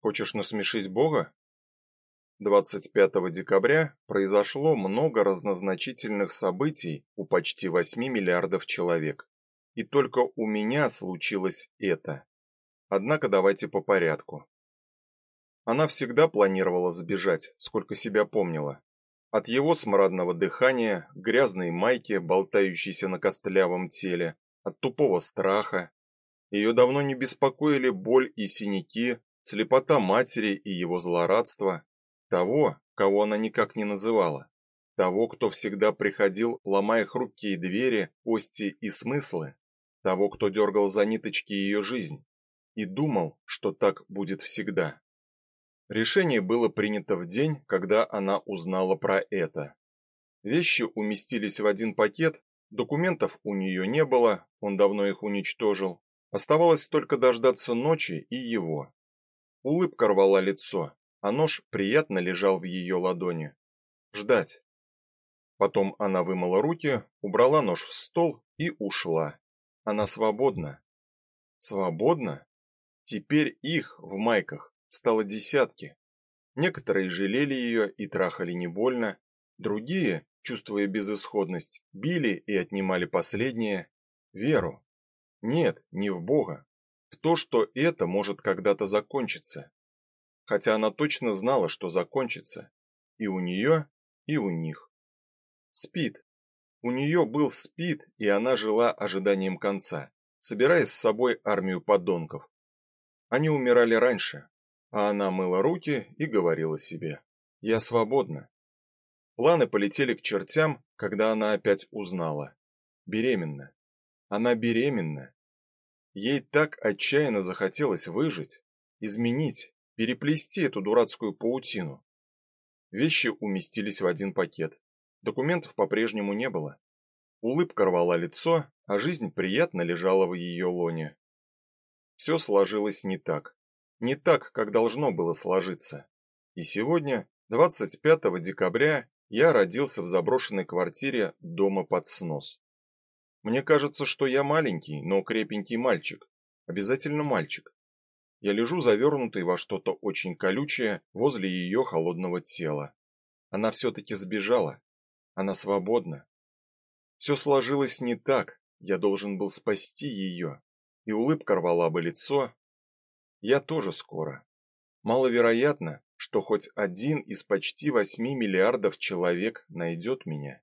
Хочешь насмешить Бога? 25 декабря произошло много разнозначительных событий у почти 8 миллиардов человек. И только у меня случилось это. Однако давайте по порядку. Она всегда планировала сбежать, сколько себя помнила. От его смрадного дыхания, грязной майки, болтающейся на костлявом теле, от тупого страха. Ее давно не беспокоили боль и синяки, слепота матери и его злорадство, того, кого она никак не называла, того, кто всегда приходил, ломая хрупкие двери, кости и смыслы, того, кто дергал за ниточки ее жизнь и думал, что так будет всегда. Решение было принято в день, когда она узнала про это. Вещи уместились в один пакет, документов у нее не было, он давно их уничтожил. Оставалось только дождаться ночи и его. Улыбка рвала лицо, а нож приятно лежал в ее ладони. Ждать. Потом она вымыла руки, убрала нож в стол и ушла. Она свободна. Свободна? Теперь их в майках стало десятки. Некоторые жалели ее и трахали не больно, другие, чувствуя безысходность, били и отнимали последнее веру. Нет, не в Бога, в то, что это может когда-то закончиться. Хотя она точно знала, что закончится, и у нее, и у них. Спит. У нее был спит, и она жила ожиданием конца, собирая с собой армию подонков. Они умирали раньше, а она мыла руки и говорила себе: "Я свободна". Планы полетели к чертям, когда она опять узнала: беременна. Она беременна. Ей так отчаянно захотелось выжить, изменить, переплести эту дурацкую паутину. Вещи уместились в один пакет. Документов по-прежнему не было. Улыбка рвала лицо, а жизнь приятно лежала в ее лоне. Все сложилось не так не так, как должно было сложиться. И сегодня, 25 декабря, я родился в заброшенной квартире дома под снос. Мне кажется, что я маленький, но крепенький мальчик. Обязательно мальчик. Я лежу завернутый во что-то очень колючее возле ее холодного тела. Она все таки сбежала. Она свободна. Все сложилось не так. Я должен был спасти ее. И улыбка рвала бы лицо, я тоже скоро. Маловероятно, что хоть один из почти восьми миллиардов человек найдет меня.